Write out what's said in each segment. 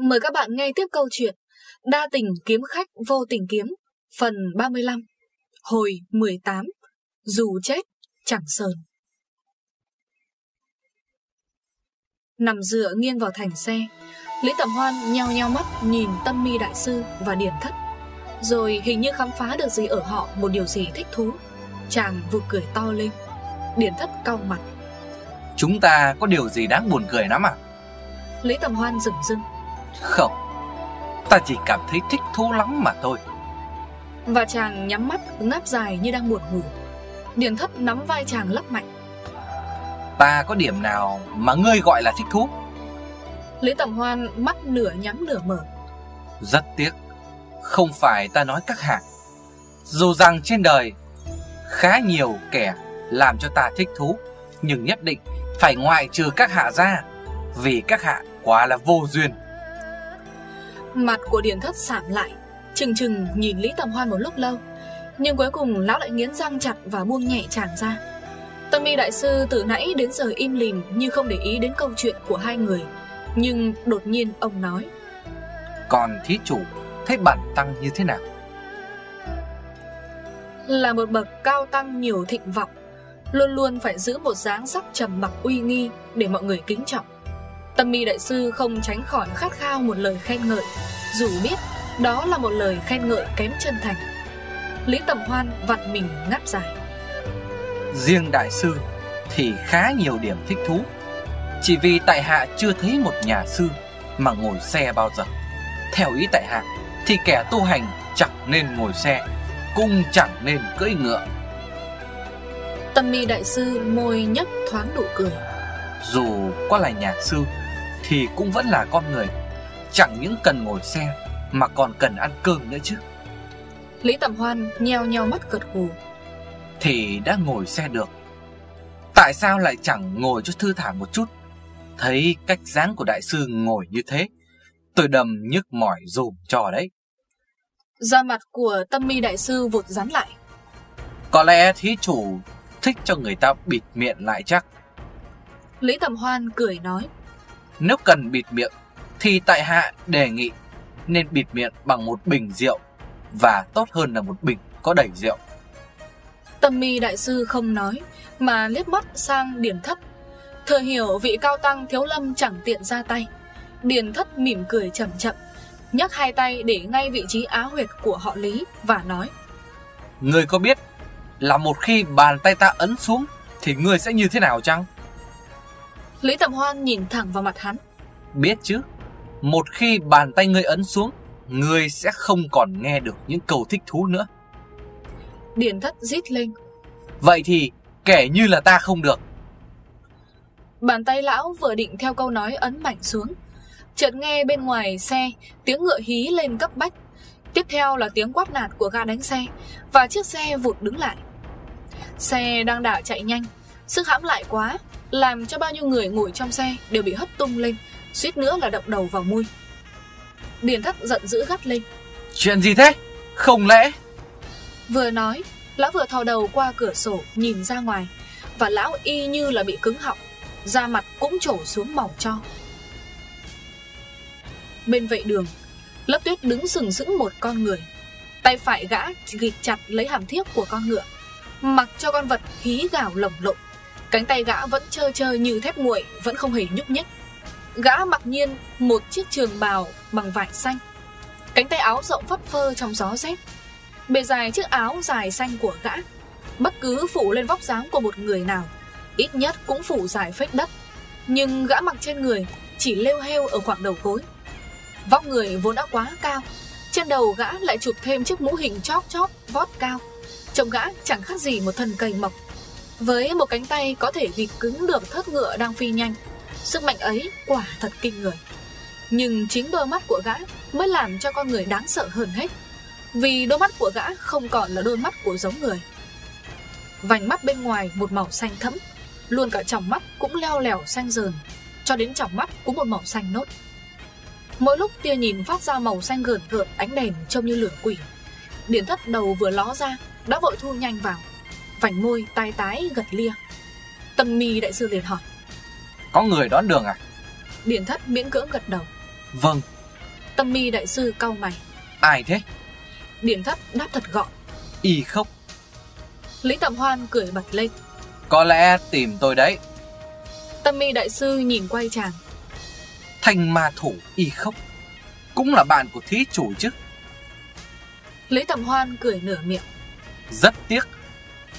Mời các bạn nghe tiếp câu chuyện Đa tình kiếm khách vô tình kiếm Phần 35 Hồi 18 Dù chết chẳng sờn. Nằm dựa nghiêng vào thành xe Lý Tẩm Hoan nheo nheo mắt nhìn Tâm mi Đại Sư và Điển Thất Rồi hình như khám phá được gì ở họ một điều gì thích thú. Chàng vụt cười to lên Điển Thất cau mặt Chúng ta có điều gì đáng buồn cười lắm à? Lý Tẩm Hoan dừng dưng Không Ta chỉ cảm thấy thích thú lắm mà thôi. Và chàng nhắm mắt ngáp dài như đang buồn ngủ. Điển Thất nắm vai chàng lắc mạnh. Ta có điểm nào mà ngươi gọi là thích thú? Lý Tẩm Hoan mắt nửa nhắm nửa mở. Rất tiếc Không phải ta nói các hạ Dù rằng trên đời Khá nhiều kẻ làm cho ta thích thú Nhưng nhất định phải ngoại trừ các hạ ra Vì các hạ quá là vô duyên Mặt của Điền Thất sạm lại Chừng chừng nhìn Lý Tầm Hoan một lúc lâu Nhưng cuối cùng lão lại nghiến răng chặt Và buông nhẹ chàng ra. Tâm mi đại sư từ nãy đến giờ im lìm Như không để ý đến câu chuyện của hai người Nhưng đột nhiên ông nói Còn thí chủ thấy bản tăng như thế nào? Là một bậc cao tăng nhiều thịnh vọng Luôn luôn phải giữ một dáng sắc trầm mặc uy nghi Để mọi người kính trọng Tâm mi đại sư không tránh khỏi khát khao một lời khen ngợi. Dù biết đó là một lời khen ngợi kém chân thành. Lý Tầm Hoan vặn mình ngáp dài. Riêng đại sư thì khá nhiều điểm thích thú. Chỉ vì tại hạ chưa thấy một nhà sư mà ngồi xe bao giờ. Theo ý tại hạ thì kẻ tu hành chẳng nên ngồi xe Cũng chẳng nên cưỡi ngựa. Tâm mi đại sư môi nhấp thoáng nụ cười. Dù có là nhà sư Thì cũng vẫn là con người. Chẳng những cần ngồi xe Mà còn cần ăn cơm nữa chứ. Lý Tầm Hoan nheo nheo mắt gật gù. Thì đã ngồi xe được. Tại sao lại chẳng ngồi cho thư thả một chút? Thấy cách dáng của đại sư ngồi như thế Tôi đầm nhức mỏi dùm cho đấy. Da mặt của tâm mi đại sư vụt rắn lại. Có lẽ thí chủ thích cho người ta bịt miệng lại chắc. Lý Tầm Hoan cười nói Nếu cần bịt miệng Thì tại hạ đề nghị Nên bịt miệng bằng một bình rượu Và tốt hơn là một bình có đầy rượu. Tâm mi đại sư không nói Mà liếc mắt sang Điền Thất. Thừa hiểu vị cao tăng thiếu lâm chẳng tiện ra tay. Điền Thất mỉm cười chậm chậm nhấc hai tay để ngay vị trí á huyệt của họ Lý Và nói Người có biết là một khi bàn tay ta ấn xuống Thì người sẽ như thế nào chăng Lý Tầm Hoan nhìn thẳng vào mặt hắn. Biết chứ Một khi bàn tay ngươi ấn xuống Ngươi sẽ không còn nghe được những câu thích thú nữa. Điền Thất rít lên. Vậy thì kể như là ta không được. Bàn tay lão vừa định theo câu nói ấn mạnh xuống Chợt nghe bên ngoài xe Tiếng ngựa hí lên cấp bách. Tiếp theo là tiếng quát nạt của ga đánh xe Và chiếc xe vụt đứng lại. Xe đang đảo chạy nhanh Sức hãm lại quá Làm cho bao nhiêu người ngồi trong xe Đều bị hất tung lên Suýt nữa là động đầu vào mui Điền thất giận dữ gắt lên. Chuyện gì thế? Không lẽ? Vừa nói Lão vừa thò đầu qua cửa sổ nhìn ra ngoài Và lão y như là bị cứng họng Da mặt cũng trổ xuống màu cho. Bên vệ đường Lớp tuyết đứng sừng sững một con người Tay phải gã gịt chặt lấy hàm thiếp của con ngựa Mặc cho con vật hí gào lồng lộn Cánh tay gã vẫn trơ trơ như thép nguội, Vẫn không hề nhúc nhích. Gã mặc nhiên một chiếc trường bào bằng vải xanh. Cánh tay áo rộng phấp phơ trong gió rét. Bề dài chiếc áo dài xanh của gã, Bất cứ phủ lên vóc dáng của một người nào, Ít nhất cũng phủ dài phết đất. Nhưng gã mặc trên người Chỉ lêu heo ở khoảng đầu gối. Vóc người vốn đã quá cao, Trên đầu gã lại chụp thêm chiếc mũ hình chóp chóp vót cao. Trông gã chẳng khác gì một thân cây mộc. Với một cánh tay có thể vịt cứng được thớt ngựa đang phi nhanh, Sức mạnh ấy quả thật kinh người. Nhưng chính đôi mắt của gã mới làm cho con người đáng sợ hơn hết, Vì đôi mắt của gã không còn là đôi mắt của giống người. Vành mắt bên ngoài một màu xanh thẫm, Luôn cả tròng mắt cũng leo lẻo xanh dờn, Cho đến tròng mắt cũng một màu xanh nốt. Mỗi lúc tia nhìn phát ra màu xanh gợn gợn ánh đèn trông như lửa quỷ Điển thất đầu vừa ló ra Đã vội thu nhanh vào. Vành môi tai tái gật lia. Tâm mi đại sư liền hỏi. Có người đón đường à? Điển thất miễn cưỡng gật đầu. Vâng. Tâm mi đại sư cau mày. Ai thế? Điển thất đáp thật gọn. Y khốc Lý Tầm Hoan cười bật lên. Có lẽ tìm tôi đấy. Tâm mi đại sư nhìn quay chàng. Thanh ma thủ y khốc Cũng là bạn của thí chủ chứ. Lý Tầm Hoan cười nửa miệng. Rất tiếc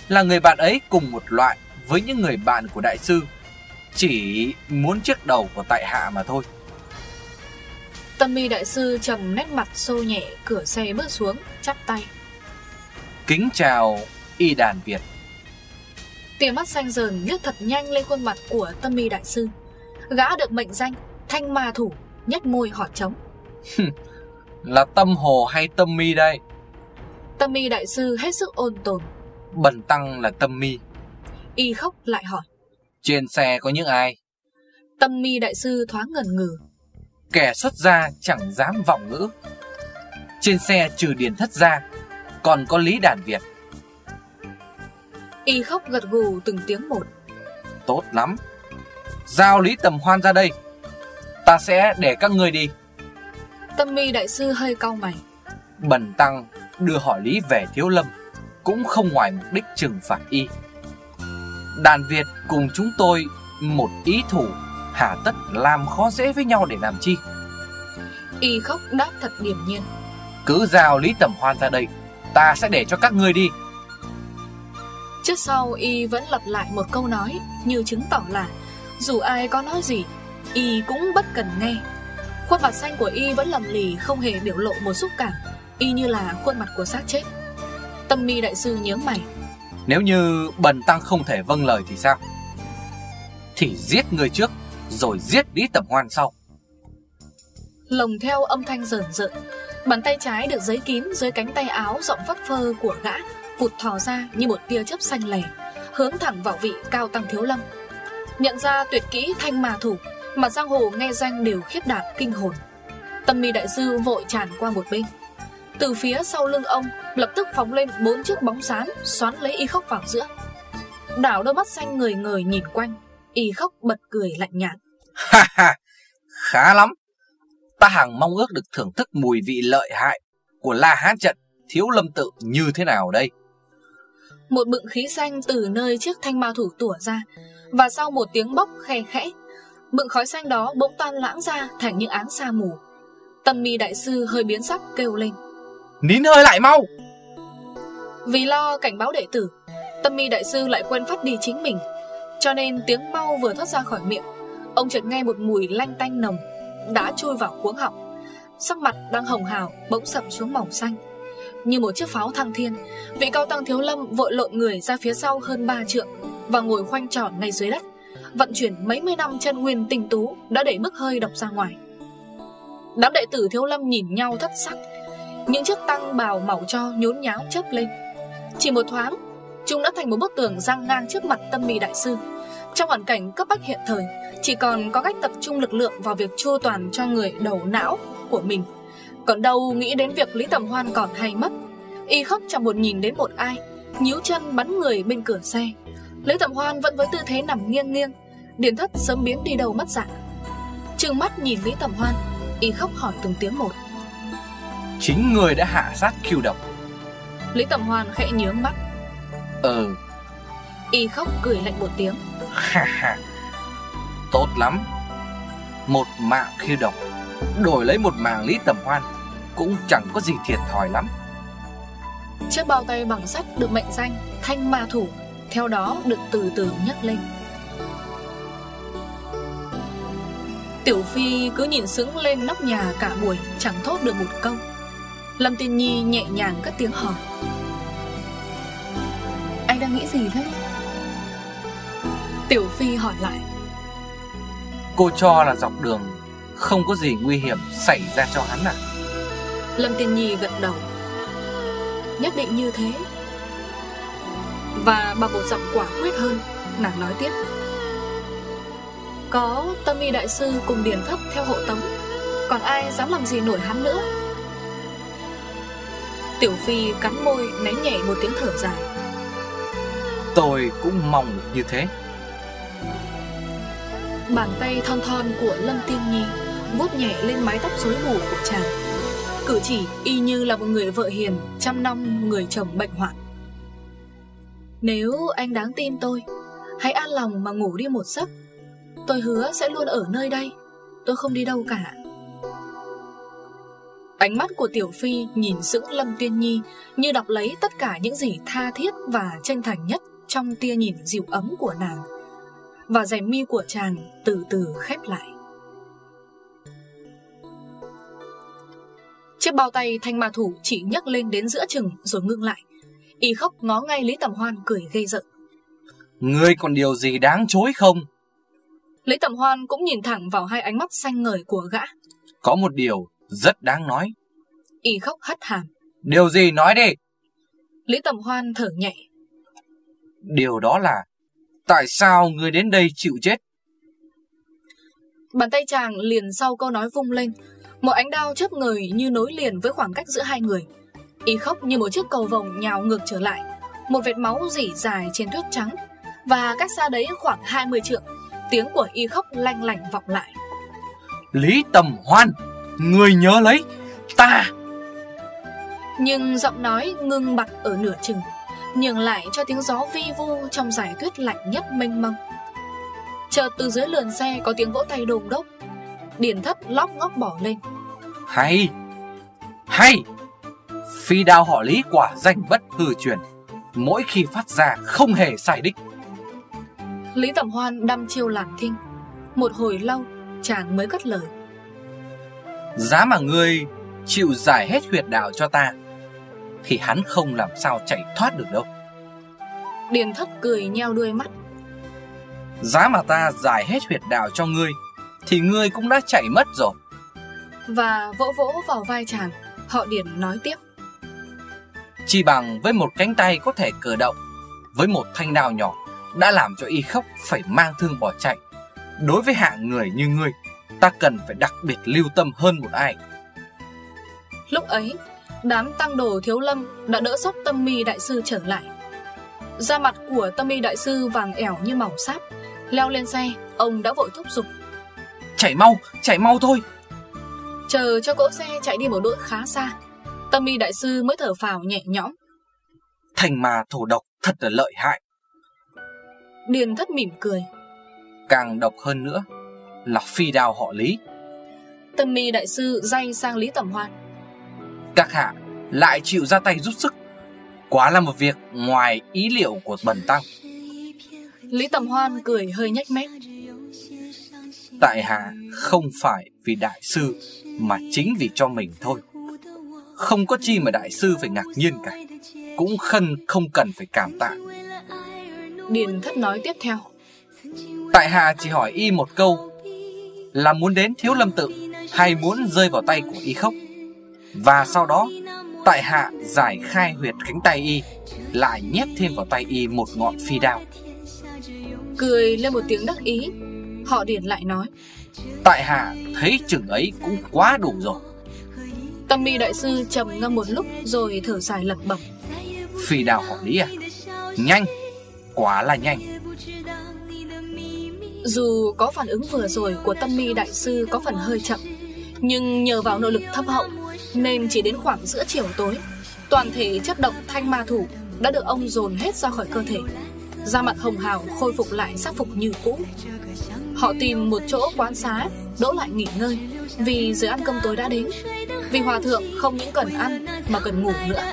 Là người bạn ấy cùng một loại Với những người bạn của đại sư. Chỉ muốn chiếc đầu của tại hạ mà thôi. Tâm mi đại sư trầm nét mặt xô nhẹ Cửa xe bước xuống chắp tay. Kính chào y đàn Việt. Tia mắt xanh dờn liếc thật nhanh lên khuôn mặt của tâm mi đại sư. Gã được mệnh danh Thanh ma thủ nhếch môi hỏi trống. Là tâm hồ hay tâm mi đây? Tâm mi đại sư hết sức ôn tồn Bần tăng là tâm mi. Y khóc lại hỏi. Trên xe có những ai? Tâm mi đại sư thoáng ngần ngừ. Kẻ xuất gia chẳng dám vọng ngữ. Trên xe trừ điền thất ra Còn có Lý Đàn Việt. Y khóc gật gù từng tiếng một. Tốt lắm. Giao Lý Tầm Hoan ra đây. Ta sẽ để các ngươi đi. Tâm mi đại sư hơi cau mày. Bần tăng đưa họ Lý về Thiếu Lâm Cũng không ngoài mục đích trừng phạt y. Đàn Việt cùng chúng tôi Một ý thủ Hà tất làm khó dễ với nhau để làm chi? Y khóc đáp thật điềm nhiên. Cứ giao Lý Tầm Hoan ra đây Ta sẽ để cho các ngươi đi. Trước sau Y vẫn lặp lại một câu nói Như chứng tỏ là Dù ai có nói gì Y cũng bất cần nghe. Khuôn mặt xanh của Y vẫn lầm lì Không hề biểu lộ một xúc cảm Y như là khuôn mặt của xác chết Tâm mi đại sư nhớ mày. Nếu như bần tăng không thể vâng lời thì sao? Thì giết người trước Rồi giết Lý Tầm Hoan sau. Lồng theo âm thanh rờn rợn Bàn tay trái được giấy kín dưới cánh tay áo rộng phất phơ của gã Vụt thò ra như một tia chớp xanh lè Hướng thẳng vào vị cao tăng thiếu lâm. Nhận ra tuyệt kỹ thanh mà thủ Mà giang hồ nghe danh đều khiếp đảm kinh hồn. Tâm mi đại sư vội tràn qua một bên Từ phía sau lưng ông Lập tức phóng lên bốn chiếc bóng xám Xoắn lấy y khóc vào giữa. Đảo đôi mắt xanh người người nhìn quanh Y khóc bật cười lạnh nhạt. Ha ha Khá lắm. Ta hằng mong ước được thưởng thức mùi vị lợi hại Của La Hán trận Thiếu lâm tự như thế nào đây? Một bựng khí xanh từ nơi chiếc thanh ma thủ tủa ra Và sau một tiếng bốc khe khẽ Bựng khói xanh đó bỗng tan lãng ra thành những áng sa mù. Tâm mi đại sư hơi biến sắc kêu lên Nín hơi lại mau. Vì lo cảnh báo đệ tử, Tâm mi đại sư lại quên phát đi chính mình. Cho nên tiếng mau vừa thoát ra khỏi miệng, Ông chợt nghe một mùi lanh tanh nồng Đã chui vào cuống họng. Sắc mặt đang hồng hào, bỗng sậm xuống màu xanh. Như một chiếc pháo thăng thiên, Vị cao tăng thiếu lâm vội lộn người ra phía sau hơn 3 trượng Và ngồi khoanh tròn ngay dưới đất, Vận chuyển mấy mươi năm chân nguyên tinh tú Đã đẩy bức hơi độc ra ngoài. Đám đệ tử thiếu lâm nhìn nhau thất sắc những chiếc tăng bào màu cho nhốn nháo chớp lên. Chỉ một thoáng, Chúng đã thành một bức tường răng ngang trước mặt tâm mì đại sư. Trong hoàn cảnh cấp bách hiện thời, Chỉ còn có cách tập trung lực lượng vào việc chua toàn cho người đầu não của mình. Còn đâu nghĩ đến việc Lý Tầm Hoan còn hay mất. Y khóc chẳng buồn nhìn đến một ai, Nhíu chân bắn người bên cửa xe. Lý Tầm Hoan vẫn với tư thế nằm nghiêng nghiêng Điển thất sớm biến đi đầu mất dạng. Trừng mắt nhìn Lý Tầm Hoan, Y khóc hỏi từng tiếng một. Chính người đã hạ sát kiêu độc. Lý Tầm Hoan khẽ nhướng mắt. Ừ Y khóc cười lạnh một tiếng. Ha ha. Tốt lắm. Một mạng khiêu độc. Đổi lấy một mạng lý tầm hoan Cũng chẳng có gì thiệt thòi lắm. Chiếc bao tay bằng sắt được mệnh danh Thanh ma thủ. Theo đó được từ từ nhấc lên. Tiểu Phi cứ nhìn sững lên nóc nhà cả buổi Chẳng thốt được một câu Lâm Tiên Nhi nhẹ nhàng cất tiếng hỏi. Anh đang nghĩ gì thế? Tiểu Phi hỏi lại. Cô cho là dọc đường Không có gì nguy hiểm xảy ra cho hắn à? Lâm Tiên Nhi gật đầu. Nhất định như thế. Và bằng một giọng quả quyết hơn Nàng nói tiếp. Có tâm y đại sư cùng điển thấp theo hộ tống Còn ai dám làm gì nổi hắn nữa Tiểu Phi cắn môi nén nhẹ một tiếng thở dài. Tôi cũng mong như thế. Bàn tay thon thon của Lâm Tiên Nhi vuốt nhẹ lên mái tóc rối bù của chàng. Cử chỉ y như là một người vợ hiền Trăm năm người chồng bệnh hoạn. Nếu anh đáng tin tôi Hãy an lòng mà ngủ đi một giấc. Tôi hứa sẽ luôn ở nơi đây. Tôi không đi đâu cả Ánh mắt của Tiểu Phi nhìn sững Lâm Tuyên Nhi Như đọc lấy tất cả những gì tha thiết và chân thành nhất Trong tia nhìn dịu ấm của nàng. Và rèm mi của chàng từ từ khép lại. Chiếc bao tay thanh ma thủ chỉ nhấc lên đến giữa chừng rồi ngưng lại. Y khóc ngó ngay Lý Tầm Hoan cười gây giận. Ngươi còn điều gì đáng chối không? Lý Tầm Hoan cũng nhìn thẳng vào hai ánh mắt xanh ngời của gã. Có một điều rất đáng nói. Y khóc hất hàm. Điều gì nói đi. Lý Tầm Hoan thở nhẹ. Điều đó là Tại sao ngươi đến đây chịu chết? Bàn tay chàng liền sau câu nói vung lên. Một ánh đao chớp người như nối liền với khoảng cách giữa hai người. Y khóc như một chiếc cầu vồng nhào ngược trở lại. Một vệt máu dỉ dài trên tuyết trắng. Và cách xa đấy khoảng 20 trượng. Tiếng của y khóc lanh lảnh vọng lại. Lý Tầm Hoan Người nhớ lấy Ta. Nhưng giọng nói ngưng bặt ở nửa chừng Nhường lại cho tiếng gió vi vu Trong giải tuyết lạnh nhất mênh mông. Chợt từ dưới lườn xe Có tiếng vỗ tay đồm đốc Điền thất lóc ngóc bỏ lên. Hay Hay Phi đao họ lý quả danh bất hư truyền Mỗi khi phát ra không hề sai đích. Lý Tẩm Hoan đăm chiêu làm thinh Một hồi lâu chàng mới cất lời Giá mà ngươi chịu giải hết huyệt đạo cho ta Thì hắn không làm sao chạy thoát được đâu. Điền thất cười nheo đuôi mắt. Giá mà ta giải hết huyệt đạo cho ngươi Thì ngươi cũng đã chạy mất rồi. Và vỗ vỗ vào vai chàng Họ Điền nói tiếp. Chỉ bằng với một cánh tay có thể cử động Với một thanh đao nhỏ Đã làm cho y khóc phải mang thương bỏ chạy. Đối với hạng người như ngươi Ta cần phải đặc biệt lưu tâm hơn một ai. Lúc ấy Đám tăng đồ thiếu lâm Đã đỡ sóc tâm mi đại sư trở lại. Da mặt của tâm mi đại sư vàng ẻo như màu sáp Leo lên xe Ông đã vội thúc giục. Chạy mau, chạy mau thôi. Chờ cho cỗ xe chạy đi một đoạn khá xa Tâm mi đại sư mới thở phào nhẹ nhõm. Thành mà thổ độc thật là lợi hại. Điền thất mỉm cười. Càng độc hơn nữa Là phi đao họ lý. Tâm mi đại sư dây sang Lý Tẩm Hoan Các hạ lại chịu ra tay rút sức. Quá là một việc ngoài ý liệu của bần tăng. Lý Tầm Hoan cười hơi nhếch mép. Tại hạ không phải vì đại sư Mà chính vì cho mình thôi. Không có chi mà đại sư phải ngạc nhiên cả. Cũng khân không cần phải cảm tạ. Điền thất nói tiếp theo. Tại hạ chỉ hỏi y một câu Là muốn đến thiếu lâm tự Hay muốn rơi vào tay của y khóc Và sau đó Tại hạ giải khai huyệt cánh tay y Lại nhét thêm vào tay y một ngọn phi đao. Cười lên một tiếng đắc ý Họ điền lại nói Tại hạ thấy chừng ấy cũng quá đủ rồi. Tâm mi đại sư trầm ngâm một lúc Rồi thở dài lẩm bẩm. Phi đao họ lý à? Nhanh Quá là nhanh dù có phản ứng vừa rồi của tâm mi đại sư có phần hơi chậm, Nhưng nhờ vào nội lực thâm hậu Nên chỉ đến khoảng giữa chiều tối, Toàn thể chất động thanh ma thủ Đã được ông dồn hết ra khỏi cơ thể. Da mặt hồng hào khôi phục lại sắc phục như cũ. Họ tìm một chỗ quán xá, Đỗ lại nghỉ ngơi Vì giờ ăn cơm tối đã đến. Vì hòa thượng không những cần ăn Mà cần ngủ nữa.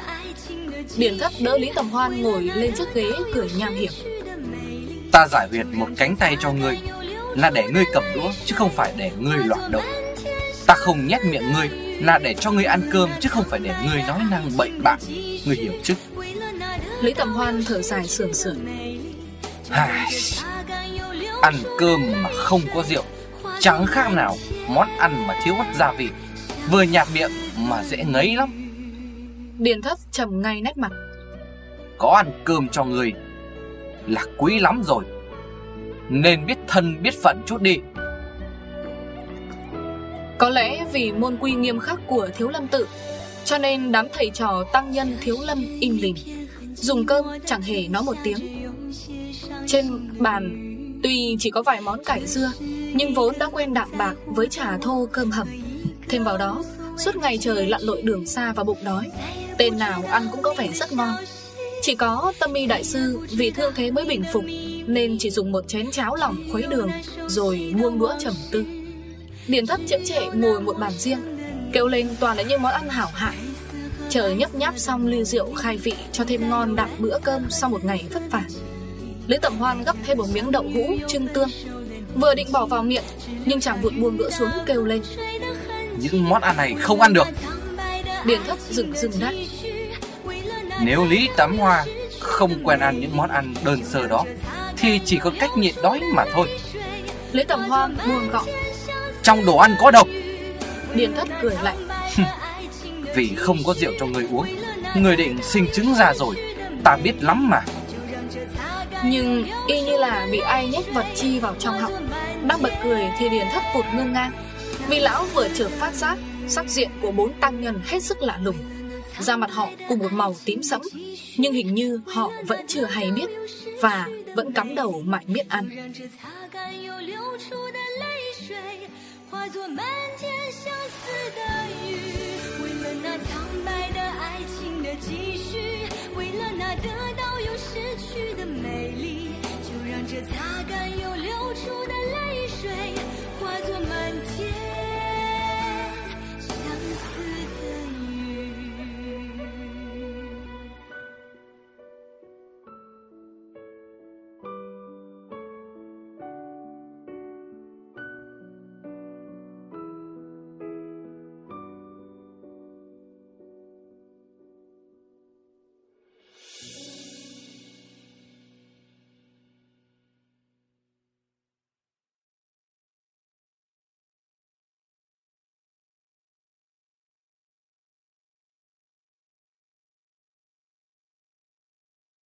Điển thất đỡ Lý Tầm Hoan ngồi lên chiếc ghế cười nham hiểm. Ta giải huyệt một cánh tay cho ngươi Là để ngươi cầm đũa Chứ không phải để ngươi loạn động. Ta không nhét miệng ngươi Là để cho ngươi ăn cơm Chứ không phải để ngươi nói năng bậy bạ. Ngươi hiểu chứ? Lý Tầm Hoan thở dài sườn sườn. Ai... Ăn cơm mà không có rượu Chẳng khác nào Món ăn mà thiếu mất gia vị. Vừa nhạt miệng mà dễ ngấy lắm. Điền thất trầm ngay nét mặt. Có ăn cơm cho người là quý lắm rồi. Nên biết thân, biết phận chút đi. Có lẽ vì môn quy nghiêm khắc của thiếu lâm tự, Cho nên đám thầy trò tăng nhân thiếu lâm im lìm. Dùng cơm chẳng hề nói một tiếng. Trên bàn, Tuy chỉ có vài món cải dưa, Nhưng vốn đã quen đạm bạc với trà thô cơm hầm. Thêm vào đó, Suốt ngày trời lặn lội đường xa và bụng đói. Tên nào ăn cũng có vẻ rất ngon. Chỉ có tâm y đại sư Vì thương thế mới bình phục Nên chỉ dùng một chén cháo lòng khuấy đường Rồi buông đũa trầm tư. Điền thất chễm trệ ngồi một bàn riêng Kêu lên toàn là những món ăn hảo hạng. Chờ nhấp nháp xong ly rượu khai vị Cho thêm ngon đạm bữa cơm Sau một ngày vất vả. Lý Tẩm Hoan gấp thêm một miếng đậu hũ trưng tương. Vừa định bỏ vào miệng Nhưng chàng vụt buông đũa xuống kêu lên. Những món ăn này không ăn được. Điền thất dừng dừng đáp Nếu Lý Tắm Hoa không quen ăn những món ăn đơn sơ đó Thì chỉ có cách nhịn đói mà thôi. Lý Tẩm Hoan buông gọng Trong đồ ăn có độc. Điền thất cười lạnh. Vì không có rượu cho người uống Người định sinh chứng ra rồi Ta biết lắm mà. Nhưng y như là bị ai nhét vật chi vào trong họng. Đang bật cười thì Điền thất vụt ngưng ngang. Vì lão vừa chợt phát giác Sắc diện của bốn tăng nhân hết sức lạ lùng Da mặt họ cùng một màu tím sẫm, Nhưng hình như họ vẫn chưa hay biết Và vẫn cắm đầu mãi miết ăn. Hãy subscribe cho kênh Ghiền Mì Gõ Để không bỏ lỡ những video hấp dẫn